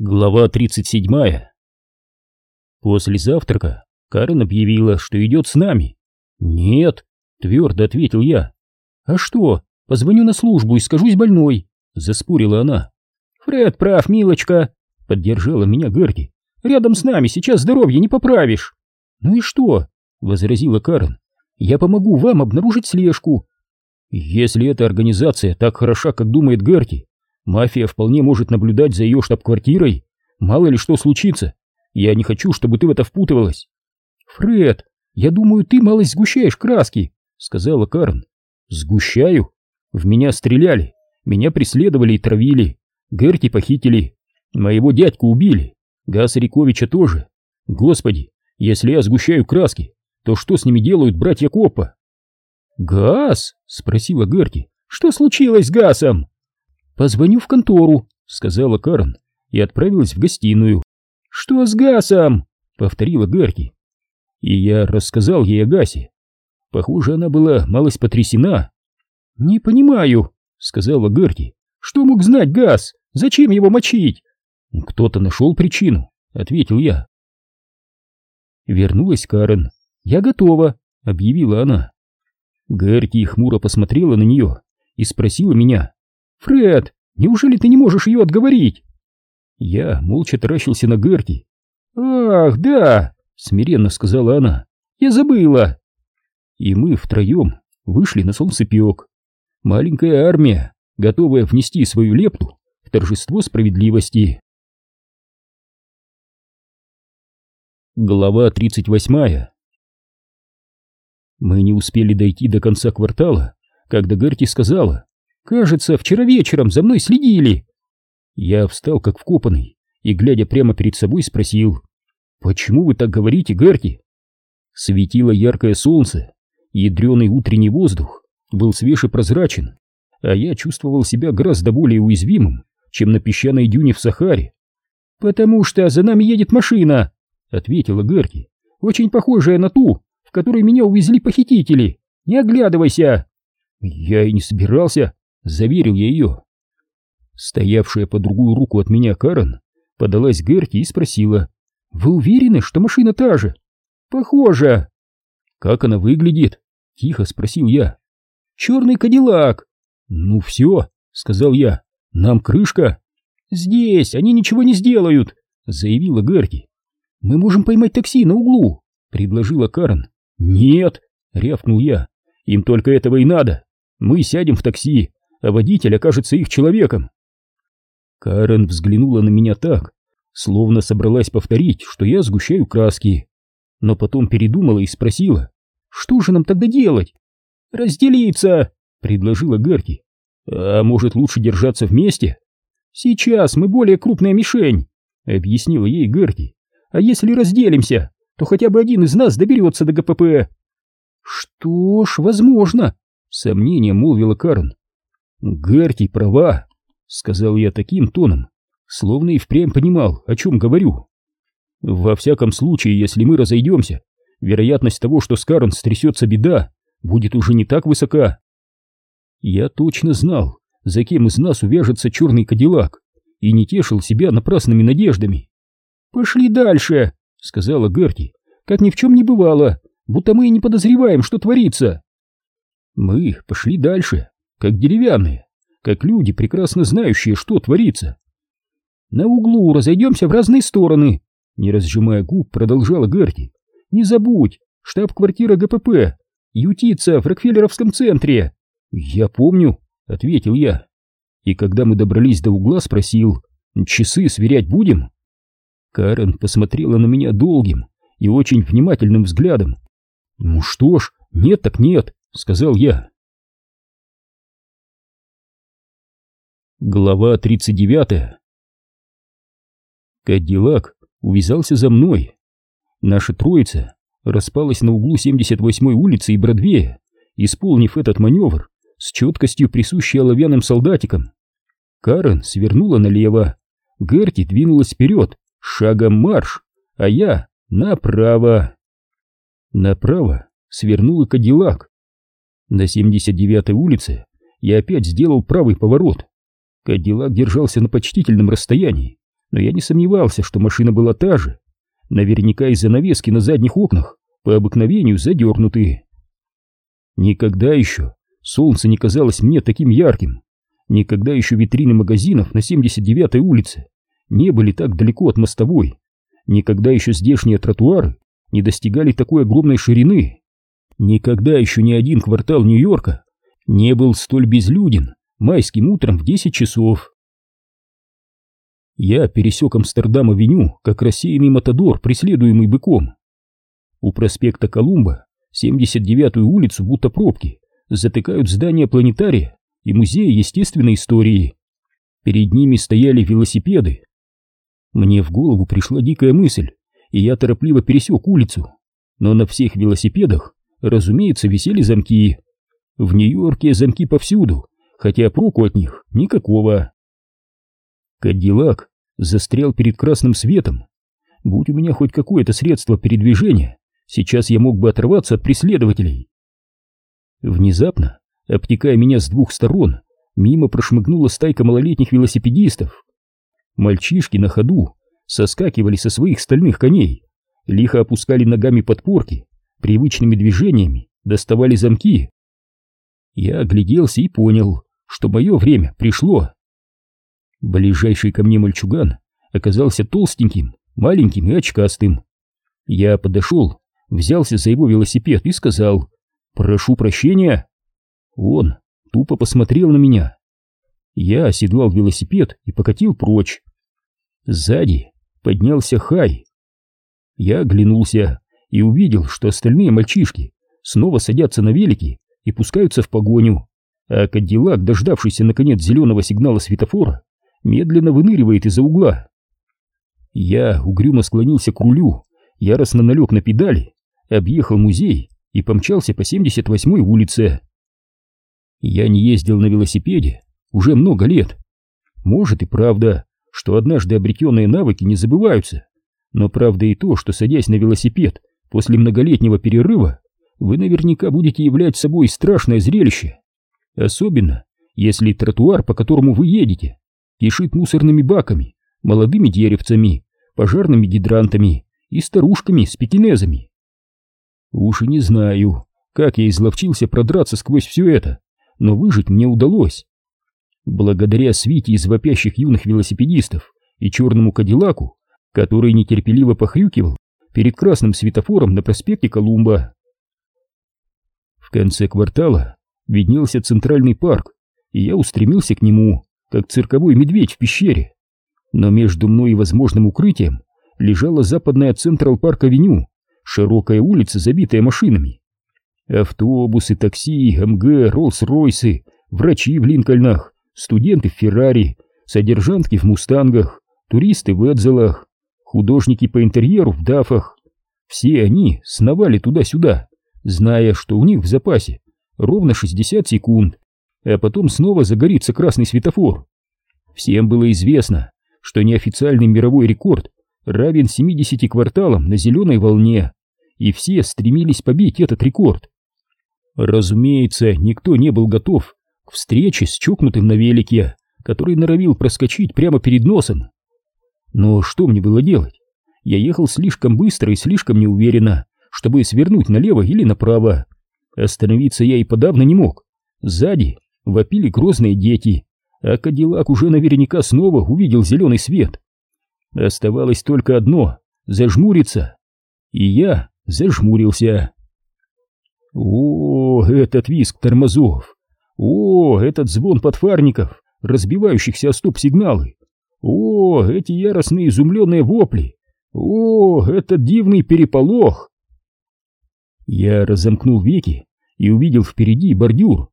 Глава 37 После завтрака Карен объявила, что идет с нами. «Нет», — твердо ответил я. «А что, позвоню на службу и скажусь больной», — заспорила она. «Фред прав, милочка», — поддержала меня Герти. «Рядом с нами сейчас здоровье не поправишь». «Ну и что?» — возразила Карен. «Я помогу вам обнаружить слежку». «Если эта организация так хороша, как думает Герти, Мафия вполне может наблюдать за ее штаб-квартирой. Мало ли что случится. Я не хочу, чтобы ты в это впутывалась. Фред, я думаю, ты малость сгущаешь краски, сказала Карн. Сгущаю? В меня стреляли, меня преследовали и травили. Герти похитили. Моего дядьку убили. Гасариковича тоже. Господи, если я сгущаю краски, то что с ними делают братья Копа? «Газ?» — спросила Герти. «Что случилось с Гасом?» «Позвоню в контору», — сказала Карен и отправилась в гостиную. «Что с Гасом?» — повторила Гарки. И я рассказал ей о Гасе. Похоже, она была малость потрясена. «Не понимаю», — сказала Гарки. «Что мог знать Гас? Зачем его мочить?» «Кто-то нашел причину», — ответил я. Вернулась Карен. «Я готова», — объявила она. Гэрти хмуро посмотрела на нее и спросила меня, «Фред, неужели ты не можешь ее отговорить?» Я молча таращился на Герти. «Ах, да!» — смиренно сказала она. «Я забыла!» И мы втроем вышли на солнцепек. Маленькая армия, готовая внести свою лепту в торжество справедливости. Глава 38 Мы не успели дойти до конца квартала, когда Герти сказала, Кажется, вчера вечером за мной следили. Я встал как вкопанный и, глядя прямо перед собой, спросил, «Почему вы так говорите, Герти?» Светило яркое солнце, ядреный утренний воздух был свеж и прозрачен, а я чувствовал себя гораздо более уязвимым, чем на песчаной дюне в Сахаре. «Потому что за нами едет машина», — ответила Герти, «очень похожая на ту, в которой меня увезли похитители. Не оглядывайся!» «Я и не собирался», заверил я ее. Стоявшая по другую руку от меня Карен подалась Герти и спросила, «Вы уверены, что машина та же?» «Похоже». «Как она выглядит?» — тихо спросил я. «Черный кадиллак». «Ну все», — сказал я, — «нам крышка». «Здесь они ничего не сделают», — заявила Герти. «Мы можем поймать такси на углу», — предложила Карен. «Нет», — рявкнул я, — «им только этого и надо. Мы сядем в такси, а водитель окажется их человеком. Карен взглянула на меня так, словно собралась повторить, что я сгущаю краски, но потом передумала и спросила, что же нам тогда делать? «Разделиться!» — предложила Герти. «А может, лучше держаться вместе?» «Сейчас мы более крупная мишень», — объяснила ей Герти. «А если разделимся, то хотя бы один из нас доберется до ГПП». «Что ж, возможно», — сомнением молвила Карен. «Герти права», — сказал я таким тоном, словно и впрямь понимал, о чем говорю. «Во всяком случае, если мы разойдемся, вероятность того, что с Карен стрясется беда, будет уже не так высока». Я точно знал, за кем из нас увяжется черный кадиллак, и не тешил себя напрасными надеждами. «Пошли дальше», — сказала Герти, — «как ни в чем не бывало, будто мы и не подозреваем, что творится». Мы пошли дальше, как деревянные, как люди, прекрасно знающие, что творится. На углу разойдемся в разные стороны, не разжимая губ, продолжала Герти. Не забудь, штаб-квартира ГПП, ютится в Рокфеллеровском центре. Я помню, ответил я. И когда мы добрались до угла, спросил, часы сверять будем? Карен посмотрела на меня долгим и очень внимательным взглядом. «Ну что ж, нет так нет», — сказал я. Глава 39 Кадиллак увязался за мной. Наша троица распалась на углу 78-й улицы и Бродвея, исполнив этот маневр с четкостью присущей оловянным солдатикам. Карен свернула налево, Герти двинулась вперед, шагом марш, а я направо. Направо свернул и Кадиллак. На 79-й улице я опять сделал правый поворот. Кадиллак держался на почтительном расстоянии, но я не сомневался, что машина была та же. Наверняка из-за навески на задних окнах по обыкновению задернутые. Никогда еще солнце не казалось мне таким ярким. Никогда еще витрины магазинов на 79-й улице не были так далеко от мостовой. Никогда еще здешние тротуары не достигали такой огромной ширины. Никогда еще ни один квартал Нью-Йорка не был столь безлюден майским утром в 10 часов. Я пересек Амстердам-авеню, как рассеянный матадор, преследуемый быком. У проспекта Колумба 79-ю улицу будто пробки затыкают здания планетария и музея естественной истории. Перед ними стояли велосипеды. Мне в голову пришла дикая мысль, и я торопливо пересек улицу. Но на всех велосипедах, разумеется, висели замки. В Нью-Йорке замки повсюду, хотя проку от них никакого. Кадиллак застрял перед красным светом. Будь у меня хоть какое-то средство передвижения, сейчас я мог бы оторваться от преследователей. Внезапно, обтекая меня с двух сторон, мимо прошмыгнула стайка малолетних велосипедистов. Мальчишки на ходу соскакивали со своих стальных коней, лихо опускали ногами подпорки, привычными движениями доставали замки. Я огляделся и понял, что мое время пришло. Ближайший ко мне мальчуган оказался толстеньким, маленьким и очкастым. Я подошел, взялся за его велосипед и сказал «Прошу прощения». Он тупо посмотрел на меня. Я оседлал велосипед и покатил прочь. Сзади поднялся Хай. Я оглянулся и увидел, что остальные мальчишки снова садятся на велики и пускаются в погоню, а Кадиллак, дождавшийся наконец зеленого сигнала светофора, медленно выныривает из-за угла. Я угрюмо склонился к рулю, яростно налег на педали, объехал музей и помчался по 78-й улице. Я не ездил на велосипеде уже много лет. Может и правда, что однажды обретенные навыки не забываются, но правда и то, что садясь на велосипед после многолетнего перерыва, вы наверняка будете являть собой страшное зрелище. Особенно, если тротуар, по которому вы едете, кишит мусорными баками, молодыми деревцами, пожарными гидрантами и старушками с пекинезами. Уж и не знаю, как я изловчился продраться сквозь все это, но выжить мне удалось. Благодаря свите из вопящих юных велосипедистов и черному кадиллаку, который нетерпеливо похрюкивал перед красным светофором на проспекте Колумба. В конце квартала виднелся центральный парк, и я устремился к нему, как цирковой медведь в пещере. Но между мной и возможным укрытием лежала западная Централ-парк-авеню, широкая улица, забитая машинами. Автобусы, такси, МГ, Роллс-Ройсы, врачи в Линкольнах, студенты в Феррари, содержанки в Мустангах, туристы в Эдзелах, художники по интерьеру в Дафах. Все они сновали туда-сюда, зная, что у них в запасе ровно 60 секунд, а потом снова загорится красный светофор. Всем было известно, что неофициальный мировой рекорд равен 70 кварталам на зеленой волне, и все стремились побить этот рекорд. Разумеется, никто не был готов к встрече с чокнутым на велике, который норовил проскочить прямо перед носом. Но что мне было делать? Я ехал слишком быстро и слишком неуверенно, чтобы свернуть налево или направо. Остановиться я и подавно не мог. Сзади вопили грозные дети, а Кадиллак уже наверняка снова увидел зеленый свет. Оставалось только одно — зажмуриться. И я зажмурился. О, этот визг тормозов! О, этот звон подфарников, разбивающихся о стоп-сигналы! О, эти яростные изумленные вопли! О, этот дивный переполох! Я разомкнул веки и увидел впереди бордюр.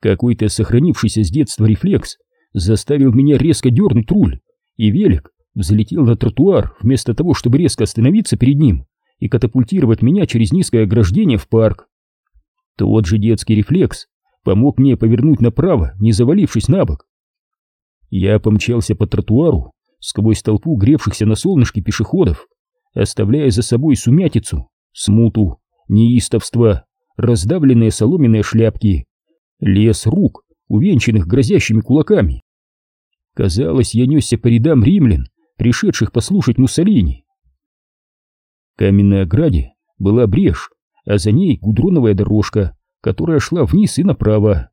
Какой-то сохранившийся с детства рефлекс заставил меня резко дернуть руль, и велик взлетел на тротуар вместо того, чтобы резко остановиться перед ним и катапультировать меня через низкое ограждение в парк. Тот же детский рефлекс помог мне повернуть направо, не завалившись на бок. Я помчался по тротуару сквозь толпу гревшихся на солнышке пешеходов, оставляя за собой сумятицу, смуту, неистовство, раздавленные соломенные шляпки, лес рук, увенчанных грозящими кулаками. Казалось, я несся по рядам римлян, пришедших послушать Муссолини. Каменной ограде была брешь, а за ней гудроновая дорожка, которая шла вниз и направо.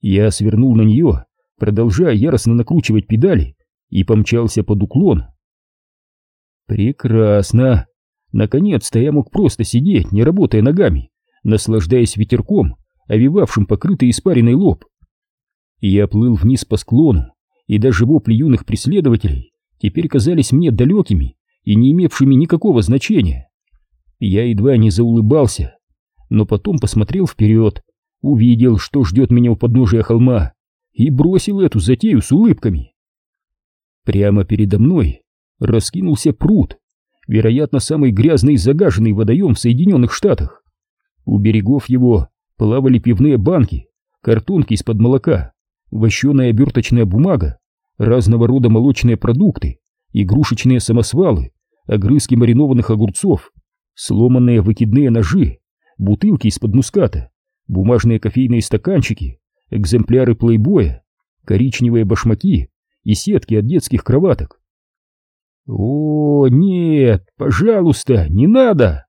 Я свернул на нее, продолжая яростно накручивать педали, и помчался под уклон. Прекрасно! Наконец-то я мог просто сидеть, не работая ногами, наслаждаясь ветерком, овивавшим покрытый испаренный лоб. Я плыл вниз по склону, и даже вопли юных преследователей теперь казались мне далекими и не имевшими никакого значения. Я едва не заулыбался, но потом посмотрел вперед, увидел, что ждет меня у подножия холма, и бросил эту затею с улыбками. Прямо передо мной раскинулся пруд, вероятно, самый грязный и загаженный водоем в Соединенных Штатах. У берегов его плавали пивные банки, картонки из-под молока, вощеная оберточная бумага, разного рода молочные продукты, игрушечные самосвалы, огрызки маринованных огурцов, сломанные выкидные ножи, бутылки из-под муската, бумажные кофейные стаканчики, экземпляры плейбоя, коричневые башмаки и сетки от детских кроваток. «О, нет, пожалуйста, не надо!»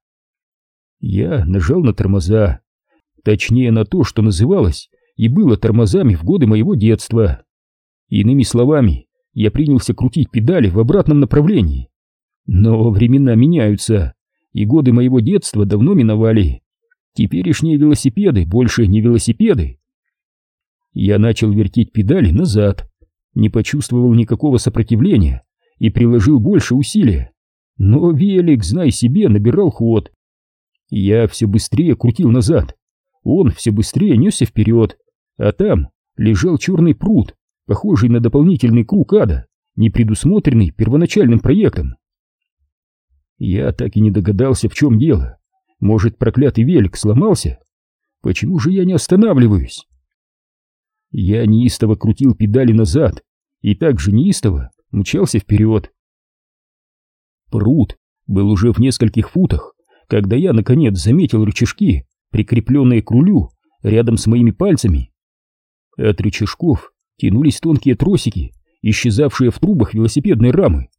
Я нажал на тормоза, точнее на то, что называлось и было тормозами в годы моего детства. Иными словами, я принялся крутить педали в обратном направлении. Но времена меняются, и годы моего детства давно миновали. Теперешние велосипеды больше не велосипеды. Я начал вертеть педали назад, не почувствовал никакого сопротивления и приложил больше усилия. Но велик, знай себе, набирал ход. Я все быстрее крутил назад, он все быстрее несся вперед, а там лежал черный пруд, похожий на дополнительный круг ада, не предусмотренный первоначальным проектом. Я так и не догадался, в чем дело. Может, проклятый велик сломался? Почему же я не останавливаюсь? Я неистово крутил педали назад и также неистово мчался вперед. Пруд был уже в нескольких футах, когда я, наконец, заметил рычажки, прикрепленные к рулю рядом с моими пальцами. От рычажков тянулись тонкие тросики, исчезавшие в трубах велосипедной рамы.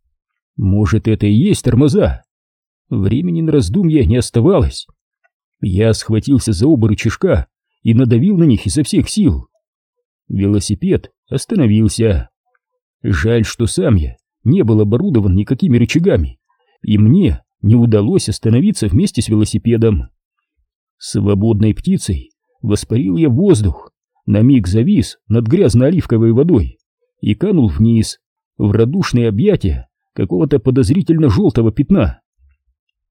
Может, это и есть тормоза? Времени на раздумья не оставалось. Я схватился за оба рычажка и надавил на них изо всех сил. Велосипед остановился. Жаль, что сам я не был оборудован никакими рычагами, и мне не удалось остановиться вместе с велосипедом. Свободной птицей воспарил я воздух, на миг завис над грязно-оливковой водой и канул вниз, в радушные объятия какого-то подозрительно желтого пятна.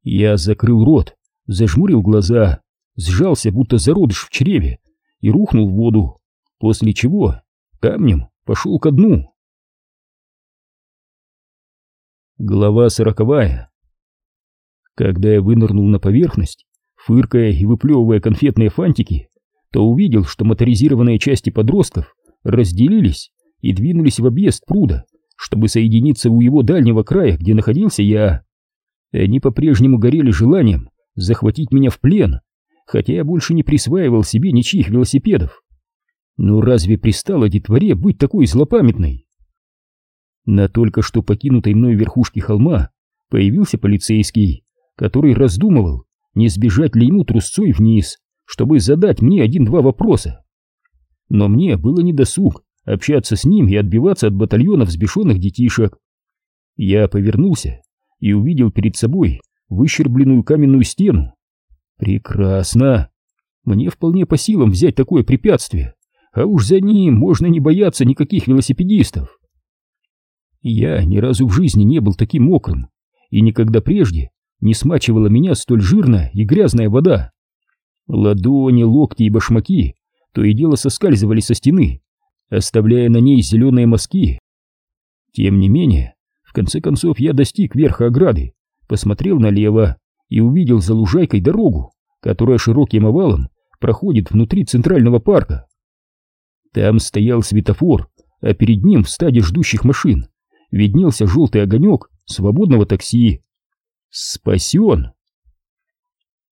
Я закрыл рот, зажмурил глаза, сжался, будто зародыш в чреве, и рухнул в воду, после чего камнем пошел ко дну. Глава сороковая. Когда я вынырнул на поверхность, фыркая и выплевывая конфетные фантики, то увидел, что моторизированные части подростков разделились и двинулись в объезд пруда, чтобы соединиться у его дальнего края, где находился я. Они по-прежнему горели желанием захватить меня в плен, хотя я больше не присваивал себе ничьих велосипедов. Но разве пристало детворе быть такой злопамятной? На только что покинутой мной верхушке холма появился полицейский, который раздумывал, не сбежать ли ему трусцой вниз, чтобы задать мне один-два вопроса. Но мне было недосуг общаться с ним и отбиваться от батальона взбешенных детишек. Я повернулся и увидел перед собой выщербленную каменную стену. Прекрасно! Мне вполне по силам взять такое препятствие, а уж за ним можно не бояться никаких велосипедистов. Я ни разу в жизни не был таким мокрым, и никогда прежде не смачивала меня столь жирная и грязная вода. Ладони, локти и башмаки то и дело соскальзывали со стены, оставляя на ней зеленые мазки. Тем не менее, в конце концов я достиг верха ограды, посмотрел налево и увидел за лужайкой дорогу, которая широким овалом проходит внутри центрального парка. Там стоял светофор, а перед ним в стаде ждущих машин виднелся желтый огонек свободного такси. Спасен!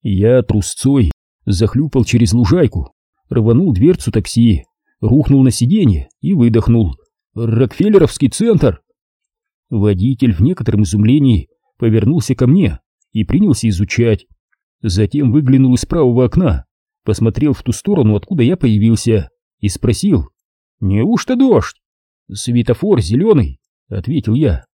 Я трусцой захлюпал через лужайку, рванул дверцу такси, рухнул на сиденье и выдохнул. «Рокфеллеровский центр!» Водитель в некотором изумлении повернулся ко мне и принялся изучать. Затем выглянул из правого окна, посмотрел в ту сторону, откуда я появился, и спросил, «Неужто дождь?» «Светофор зеленый», — ответил я.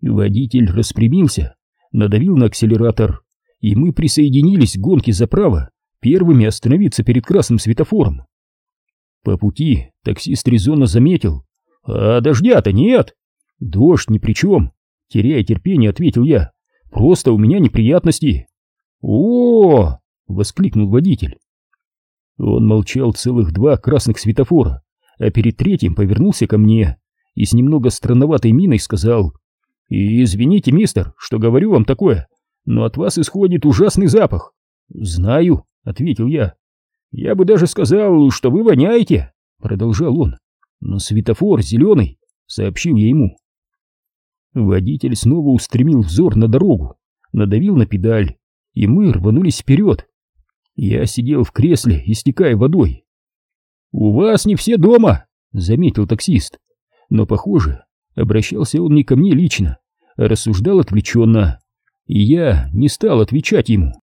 Водитель распрямился, надавил на акселератор, и мы присоединились к гонке за право первыми остановиться перед красным светофором. По пути таксист резонно заметил, «А дождя-то нет!» «Дождь ни при чем!» Теряя терпение, ответил я. «Просто у меня неприятности!» «О!» — воскликнул водитель. Он молчал целых два красных светофора, а перед третьим повернулся ко мне и с немного странноватой миной сказал «Извините, мистер, что говорю вам такое, но от вас исходит ужасный запах». «Знаю», — ответил я. «Я бы даже сказал, что вы воняете», — продолжал он. «Но светофор зеленый», — сообщил я ему. Водитель снова устремил взор на дорогу, надавил на педаль, и мы рванулись вперед. Я сидел в кресле, истекая водой. «У вас не все дома», — заметил таксист. Но, похоже, обращался он не ко мне лично, а рассуждал отвлеченно, и я не стал отвечать ему.